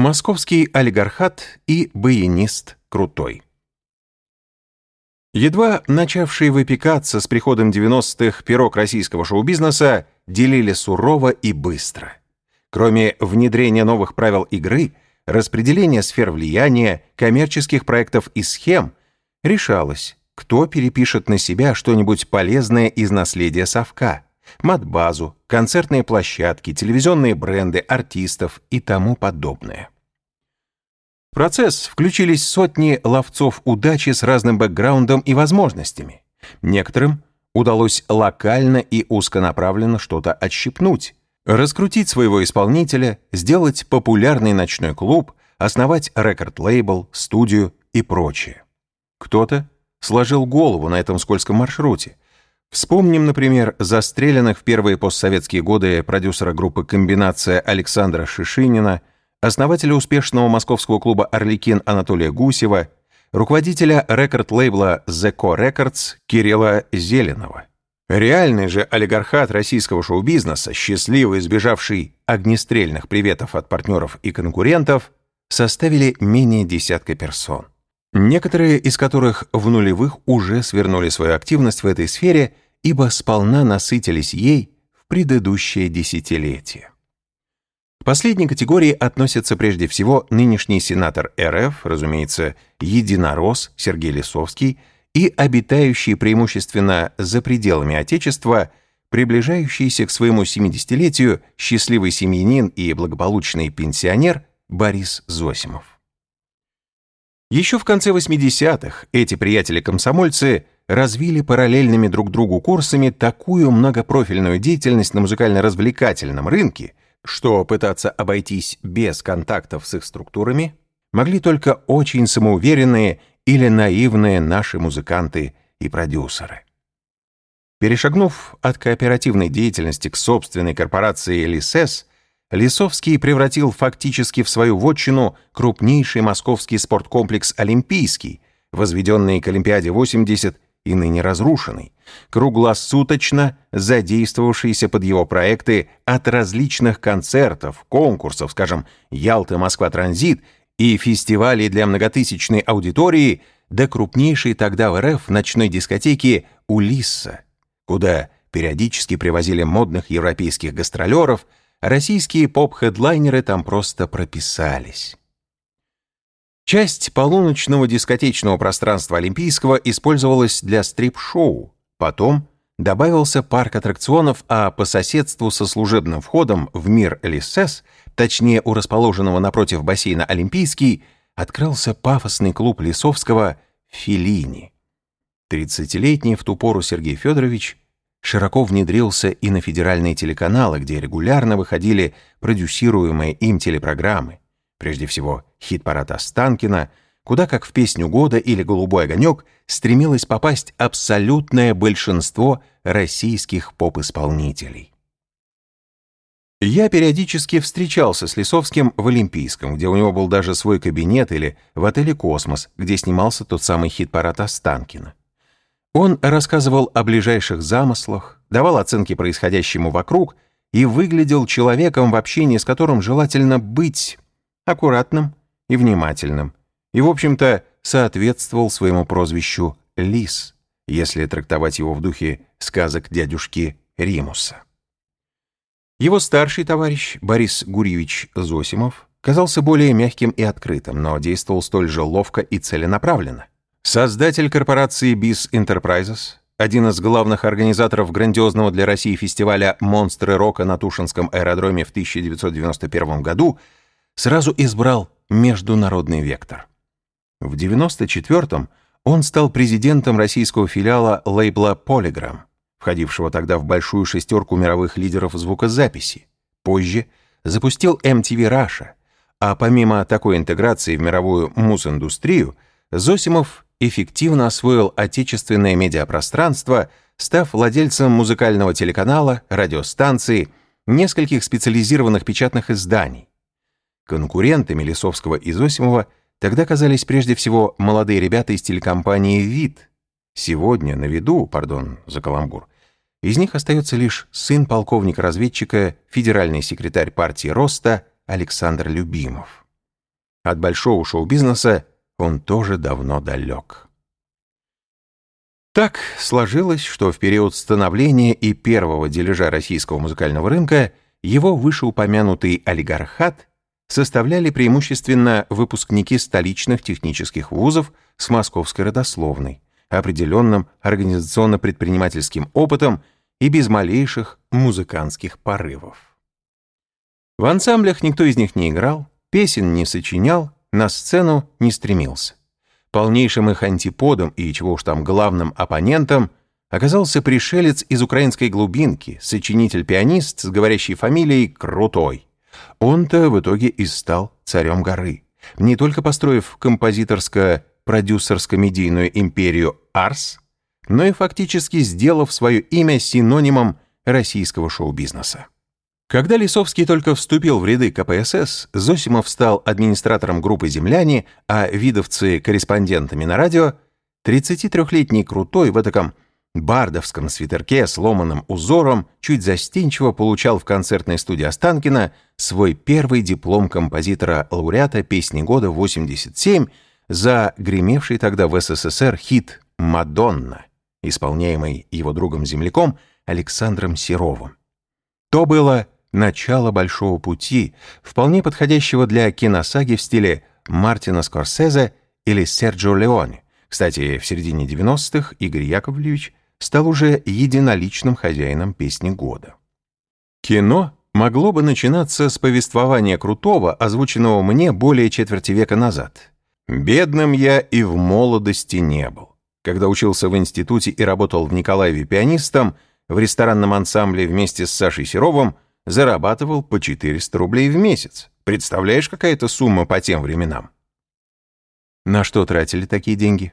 Московский олигархат и баянист Крутой. Едва начавшие выпекаться с приходом 90-х пирог российского шоу-бизнеса делили сурово и быстро. Кроме внедрения новых правил игры, распределения сфер влияния, коммерческих проектов и схем, решалось, кто перепишет на себя что-нибудь полезное из наследия совка – матбазу, концертные площадки, телевизионные бренды, артистов и тому подобное. В процесс включились сотни ловцов удачи с разным бэкграундом и возможностями. Некоторым удалось локально и узконаправленно что-то отщипнуть, раскрутить своего исполнителя, сделать популярный ночной клуб, основать рекорд-лейбл, студию и прочее. Кто-то сложил голову на этом скользком маршруте, Вспомним, например, застреленных в первые постсоветские годы продюсера группы «Комбинация» Александра Шишинина, основателя успешного московского клуба «Орликин» Анатолия Гусева, руководителя рекорд-лейбла «The Co Records» Кирилла Зеленова. Реальный же олигархат российского шоу-бизнеса, счастливо избежавший огнестрельных приветов от партнеров и конкурентов, составили менее десятка персон некоторые из которых в нулевых уже свернули свою активность в этой сфере, ибо сполна насытились ей в предыдущее десятилетие. К последней категории относятся прежде всего нынешний сенатор РФ, разумеется, единорос Сергей Лисовский и обитающий преимущественно за пределами Отечества, приближающийся к своему 70-летию счастливый семьянин и благополучный пенсионер Борис Зосимов. Еще в конце 80-х эти приятели-комсомольцы развили параллельными друг другу курсами такую многопрофильную деятельность на музыкально-развлекательном рынке, что пытаться обойтись без контактов с их структурами могли только очень самоуверенные или наивные наши музыканты и продюсеры. Перешагнув от кооперативной деятельности к собственной корпорации «Лисес», Лисовский превратил фактически в свою вотчину крупнейший московский спорткомплекс «Олимпийский», возведенный к Олимпиаде-80 и ныне разрушенный, круглосуточно задействовавшийся под его проекты от различных концертов, конкурсов, скажем, «Ялта-Москва-Транзит» и фестивалей для многотысячной аудитории до крупнейшей тогда в РФ ночной дискотеки «Улисса», куда периодически привозили модных европейских гастролеров – российские поп-хедлайнеры там просто прописались. Часть полуночного дискотечного пространства Олимпийского использовалась для стрип-шоу. Потом добавился парк аттракционов, а по соседству со служебным входом в мир ЛСС, точнее у расположенного напротив бассейна Олимпийский, открылся пафосный клуб Лисовского «Филини». Тридцатилетний в ту пору Сергей Федорович широко внедрился и на федеральные телеканалы, где регулярно выходили продюсируемые им телепрограммы, прежде всего хит-парад Останкина, куда, как в «Песню года» или «Голубой огонек», стремилось попасть абсолютное большинство российских поп-исполнителей. Я периодически встречался с Лисовским в Олимпийском, где у него был даже свой кабинет, или в отеле «Космос», где снимался тот самый хит-парад Останкина. Он рассказывал о ближайших замыслах, давал оценки происходящему вокруг и выглядел человеком, в общении с которым желательно быть аккуратным и внимательным, и, в общем-то, соответствовал своему прозвищу «Лис», если трактовать его в духе сказок дядюшки Римуса. Его старший товарищ Борис Гурьевич Зосимов казался более мягким и открытым, но действовал столь же ловко и целенаправленно. Создатель корпорации BIS Enterprises, один из главных организаторов грандиозного для России фестиваля «Монстры рока» на Тушинском аэродроме в 1991 году, сразу избрал международный вектор. В 1994 он стал президентом российского филиала лейбла Polygram, входившего тогда в большую шестерку мировых лидеров звукозаписи. Позже запустил MTV Russia, а помимо такой интеграции в мировую муз-индустрию, Зосимов эффективно освоил отечественное медиапространство, став владельцем музыкального телеканала, радиостанции, нескольких специализированных печатных изданий. Конкурентами Лисовского и Зосимова тогда казались прежде всего молодые ребята из телекомпании «Вид». Сегодня на виду, пардон за каламбур, из них остается лишь сын полковника-разведчика, федеральный секретарь партии Роста Александр Любимов. От большого шоу-бизнеса он тоже давно далек. Так сложилось, что в период становления и первого дележа российского музыкального рынка его вышеупомянутый олигархат составляли преимущественно выпускники столичных технических вузов с московской родословной, определенным организационно-предпринимательским опытом и без малейших музыкантских порывов. В ансамблях никто из них не играл, песен не сочинял, на сцену не стремился. Полнейшим их антиподом и, чего уж там, главным оппонентом оказался пришелец из украинской глубинки, сочинитель-пианист с говорящей фамилией Крутой. Он-то в итоге и стал царем горы, не только построив композиторско-продюсерско-медийную империю Арс, но и фактически сделав свое имя синонимом российского шоу-бизнеса. Когда Лисовский только вступил в ряды КПСС, Зосимов стал администратором группы «Земляне», а видовцы — корреспондентами на радио, 33-летний Крутой в таком бардовском свитерке с ломаным узором чуть застенчиво получал в концертной студии Останкина свой первый диплом композитора-лауреата песни года 87 за гремевший тогда в СССР хит «Мадонна», исполняемый его другом-земляком Александром Серовым. То было начало большого пути, вполне подходящего для киносаги в стиле Мартина Скорсезе или Серджио Леоне. Кстати, в середине 90-х Игорь Яковлевич стал уже единоличным хозяином песни года. Кино могло бы начинаться с повествования Крутого, озвученного мне более четверти века назад. Бедным я и в молодости не был. Когда учился в институте и работал в Николаеве пианистом, в ресторанном ансамбле вместе с Сашей Серовым – зарабатывал по 400 рублей в месяц. Представляешь, какая это сумма по тем временам? На что тратили такие деньги?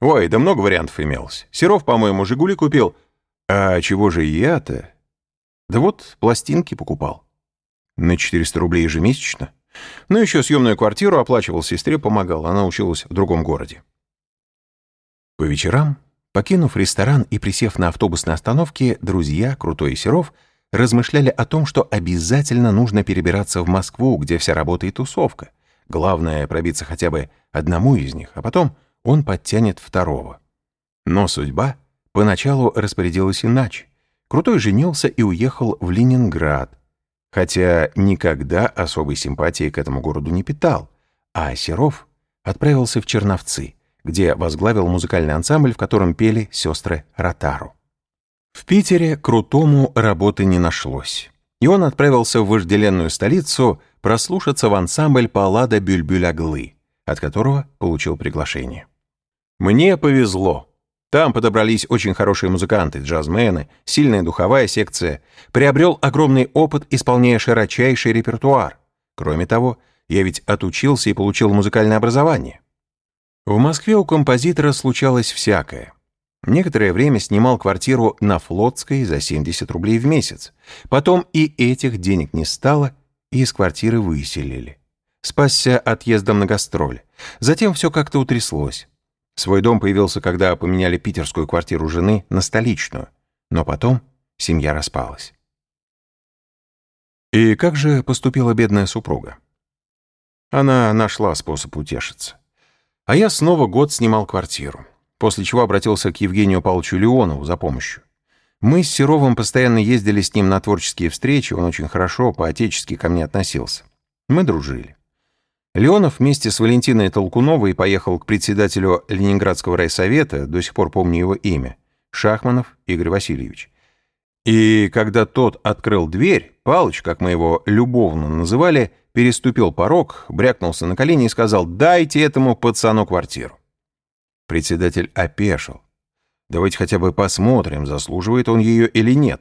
Ой, да много вариантов имелось. Серов, по-моему, «Жигули» купил. А чего же я-то? Да вот, пластинки покупал. На 400 рублей ежемесячно. Ну, еще съемную квартиру оплачивал, сестре помогал. Она училась в другом городе. По вечерам, покинув ресторан и присев на автобусной остановке, друзья, Крутой и Серов — размышляли о том, что обязательно нужно перебираться в Москву, где вся работа и тусовка. Главное — пробиться хотя бы одному из них, а потом он подтянет второго. Но судьба поначалу распорядилась иначе. Крутой женился и уехал в Ленинград, хотя никогда особой симпатии к этому городу не питал, а Серов отправился в Черновцы, где возглавил музыкальный ансамбль, в котором пели сестры Ротару. В Питере Крутому работы не нашлось, и он отправился в вожделенную столицу прослушаться в ансамбль Паллада Бюльбюль-Аглы, от которого получил приглашение. Мне повезло. Там подобрались очень хорошие музыканты, джазмены, сильная духовая секция. Приобрел огромный опыт, исполняя широчайший репертуар. Кроме того, я ведь отучился и получил музыкальное образование. В Москве у композитора случалось всякое. Некоторое время снимал квартиру на Флотской за 70 рублей в месяц. Потом и этих денег не стало, и из квартиры выселили. Спасся отъездом на гастроли. Затем все как-то утряслось. Свой дом появился, когда поменяли питерскую квартиру жены на столичную. Но потом семья распалась. И как же поступила бедная супруга? Она нашла способ утешиться. А я снова год снимал квартиру после чего обратился к Евгению Павловичу Леонову за помощью. Мы с Серовым постоянно ездили с ним на творческие встречи, он очень хорошо, по-отечески ко мне относился. Мы дружили. Леонов вместе с Валентиной Толкуновой поехал к председателю Ленинградского райсовета, до сих пор помню его имя, Шахманов Игорь Васильевич. И когда тот открыл дверь, Палыч, как мы его любовно называли, переступил порог, брякнулся на колени и сказал «дайте этому пацану квартиру». Председатель опешил. Давайте хотя бы посмотрим, заслуживает он ее или нет.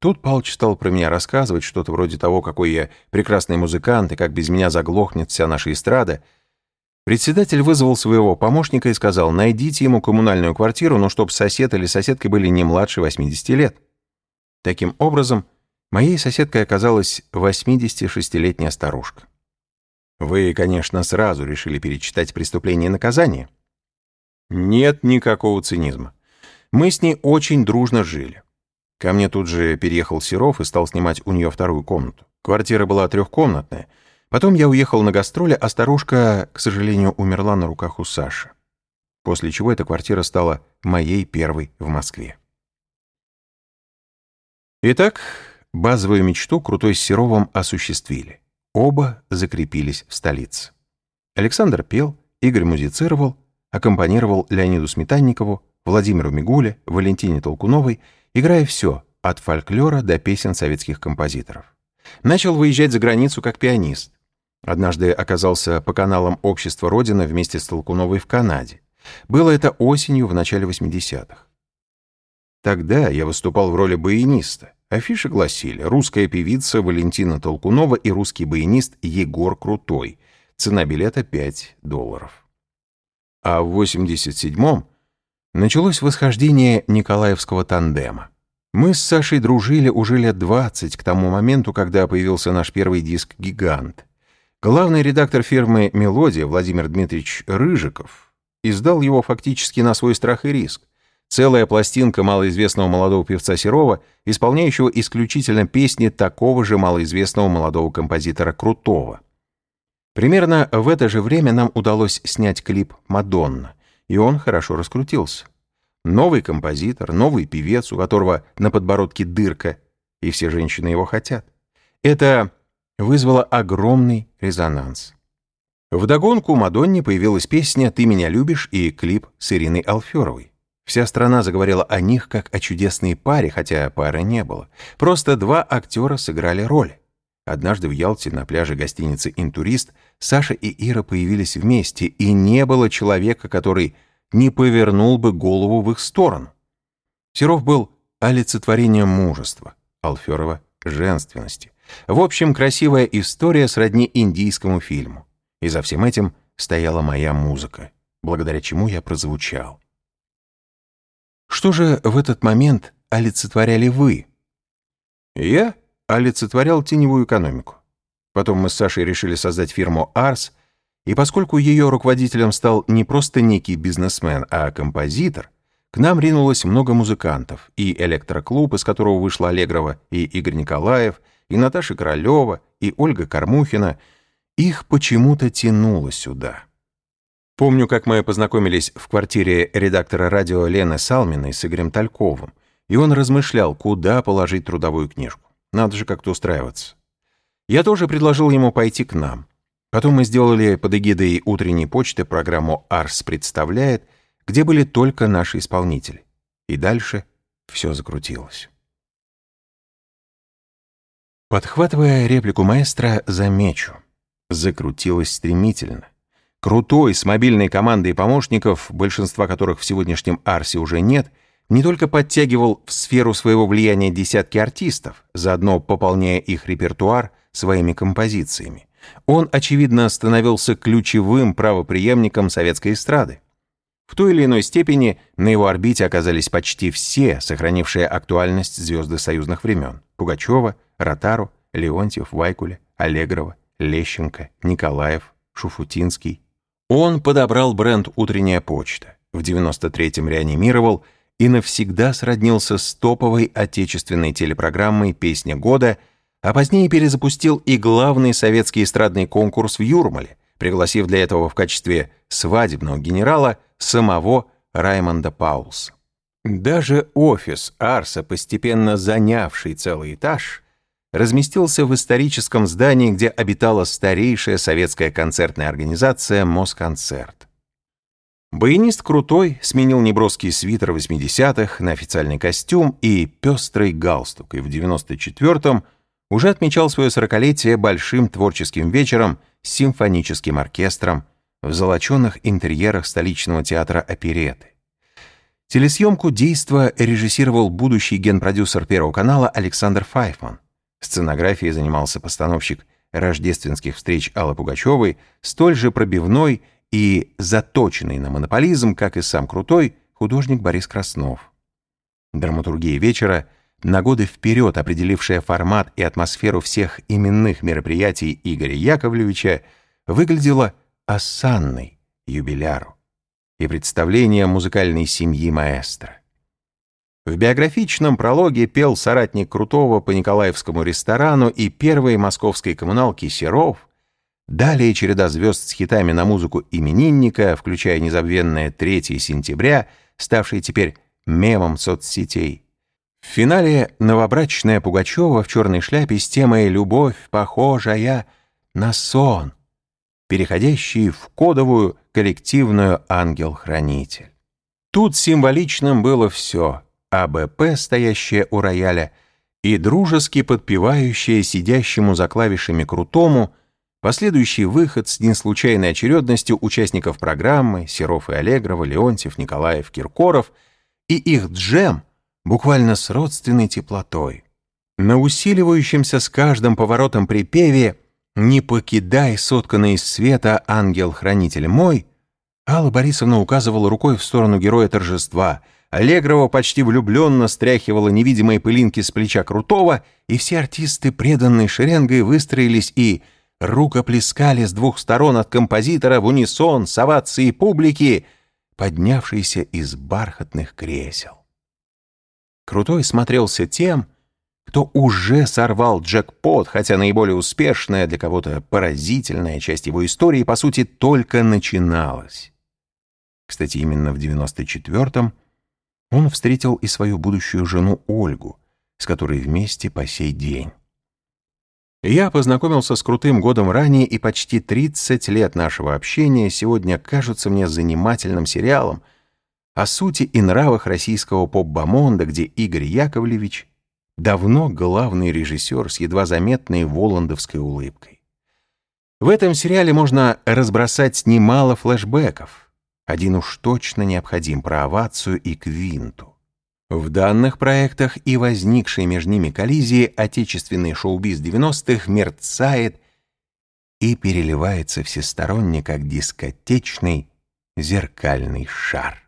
Тут Палыч стал про меня рассказывать что-то вроде того, какой я прекрасный музыкант и как без меня заглохнет вся наша эстрада. Председатель вызвал своего помощника и сказал, найдите ему коммунальную квартиру, но чтоб сосед или соседка были не младше 80 лет. Таким образом, моей соседкой оказалась 86-летняя старушка. Вы, конечно, сразу решили перечитать «Преступление и наказание». Нет никакого цинизма. Мы с ней очень дружно жили. Ко мне тут же переехал Серов и стал снимать у нее вторую комнату. Квартира была трехкомнатная. Потом я уехал на гастроли, а старушка, к сожалению, умерла на руках у Саши. После чего эта квартира стала моей первой в Москве. Итак, базовую мечту Крутой с Серовым осуществили. Оба закрепились в столице. Александр пел, Игорь музицировал, аккомпанировал Леониду Сметанникову, Владимиру Мигуле, Валентине Толкуновой, играя все, от фольклора до песен советских композиторов. Начал выезжать за границу как пианист. Однажды оказался по каналам Общества Родина вместе с Толкуновой в Канаде. Было это осенью в начале 80-х. Тогда я выступал в роли баяниста. Афиши гласили «Русская певица Валентина Толкунова и русский баянист Егор Крутой. Цена билета 5 долларов». А в 87-м началось восхождение Николаевского тандема. Мы с Сашей дружили уже лет 20 к тому моменту, когда появился наш первый диск «Гигант». Главный редактор фирмы «Мелодия» Владимир Дмитриевич Рыжиков издал его фактически на свой страх и риск. Целая пластинка малоизвестного молодого певца Серова, исполняющего исключительно песни такого же малоизвестного молодого композитора Крутого. Примерно в это же время нам удалось снять клип «Мадонна», и он хорошо раскрутился. Новый композитор, новый певец, у которого на подбородке дырка, и все женщины его хотят. Это вызвало огромный резонанс. Вдогонку Мадонне появилась песня «Ты меня любишь» и клип с Ириной Алферовой. Вся страна заговорила о них как о чудесной паре, хотя пары не было. Просто два актера сыграли роль. Однажды в Ялте на пляже гостиницы «Интурист» Саша и Ира появились вместе, и не было человека, который не повернул бы голову в их сторону. Серов был олицетворением мужества, Алферова — женственности. В общем, красивая история сродни индийскому фильму. И за всем этим стояла моя музыка, благодаря чему я прозвучал. Что же в этот момент олицетворяли вы? Я олицетворял теневую экономику. Потом мы с Сашей решили создать фирму «Арс», и поскольку ее руководителем стал не просто некий бизнесмен, а композитор, к нам ринулось много музыкантов, и электроклуб, из которого вышла Аллегрова, и Игорь Николаев, и Наташа Королева, и Ольга Кормухина. Их почему-то тянуло сюда. Помню, как мы познакомились в квартире редактора радио Лены Салминой с Игорем Тальковым, и он размышлял, куда положить трудовую книжку. Надо же как-то устраиваться. Я тоже предложил ему пойти к нам. Потом мы сделали под эгидой утренней почты программу «Арс представляет», где были только наши исполнители. И дальше все закрутилось. Подхватывая реплику маэстро, замечу. Закрутилось стремительно. Крутой, с мобильной командой помощников, большинства которых в сегодняшнем Арсе уже нет, не только подтягивал в сферу своего влияния десятки артистов, заодно пополняя их репертуар своими композициями. Он, очевидно, становился ключевым правопреемником советской эстрады. В той или иной степени на его орбите оказались почти все, сохранившие актуальность звезды союзных времен. Пугачева, Ротару, Леонтьев, Вайкуля, Аллегрова, Лещенко, Николаев, Шуфутинский, он подобрал бренд «Утренняя почта», в 93-м реанимировал и навсегда сроднился с топовой отечественной телепрограммой «Песня года», а позднее перезапустил и главный советский эстрадный конкурс в Юрмале, пригласив для этого в качестве свадебного генерала самого Раймонда Паулса. Даже офис Арса, постепенно занявший целый этаж, разместился в историческом здании, где обитала старейшая советская концертная организация «Москонцерт». Баянист Крутой сменил неброский свитер 80-х на официальный костюм и пестрый галстук, и в 94-м уже отмечал свое сорокалетие большим творческим вечером с симфоническим оркестром в золоченных интерьерах столичного театра опереты. Телесъемку действа режиссировал будущий генпродюсер Первого канала Александр Файфман. Сценографией занимался постановщик рождественских встреч Аллы Пугачевой, столь же пробивной и заточенный на монополизм, как и сам крутой, художник Борис Краснов. Драматургия вечера, на годы вперед определившая формат и атмосферу всех именных мероприятий Игоря Яковлевича, выглядела осанной юбиляру и представление музыкальной семьи маэстро. В биографичном прологе пел соратник Крутого по Николаевскому ресторану и первой московской коммуналке Серов, Далее череда звезд с хитами на музыку именинника, включая незабвенное 3 сентября, ставшее теперь мемом соцсетей. В финале новобрачная Пугачева в черной шляпе с темой «Любовь, похожая на сон», переходящий в кодовую коллективную «Ангел-хранитель». Тут символичным было все — АБП, стоящее у рояля, и дружески подпевающее сидящему за клавишами Крутому — Последующий выход с неслучайной очередностью участников программы Серов и Аллегрова, Леонтьев, Николаев, Киркоров и их джем буквально с родственной теплотой. На усиливающемся с каждым поворотом припеве «Не покидай сотканный из света ангел-хранитель мой» Алла Борисовна указывала рукой в сторону героя торжества. Аллегрова почти влюбленно стряхивала невидимые пылинки с плеча Крутого, и все артисты, преданной шеренгой, выстроились и рукоплескали с двух сторон от композитора в унисон с овацией публики, поднявшейся из бархатных кресел. Крутой смотрелся тем, кто уже сорвал джекпот, хотя наиболее успешная, для кого-то поразительная часть его истории, по сути, только начиналась. Кстати, именно в 94-м он встретил и свою будущую жену Ольгу, с которой вместе по сей день. Я познакомился с Крутым годом ранее, и почти 30 лет нашего общения сегодня кажутся мне занимательным сериалом о сути и нравах российского поп-бомонда, где Игорь Яковлевич давно главный режиссер с едва заметной воландовской улыбкой. В этом сериале можно разбросать немало флешбеков. Один уж точно необходим про овацию и Квинту. В данных проектах и возникшей между ними коллизии отечественный шоу-биз 90-х мерцает и переливается всесторонне, как дискотечный зеркальный шар.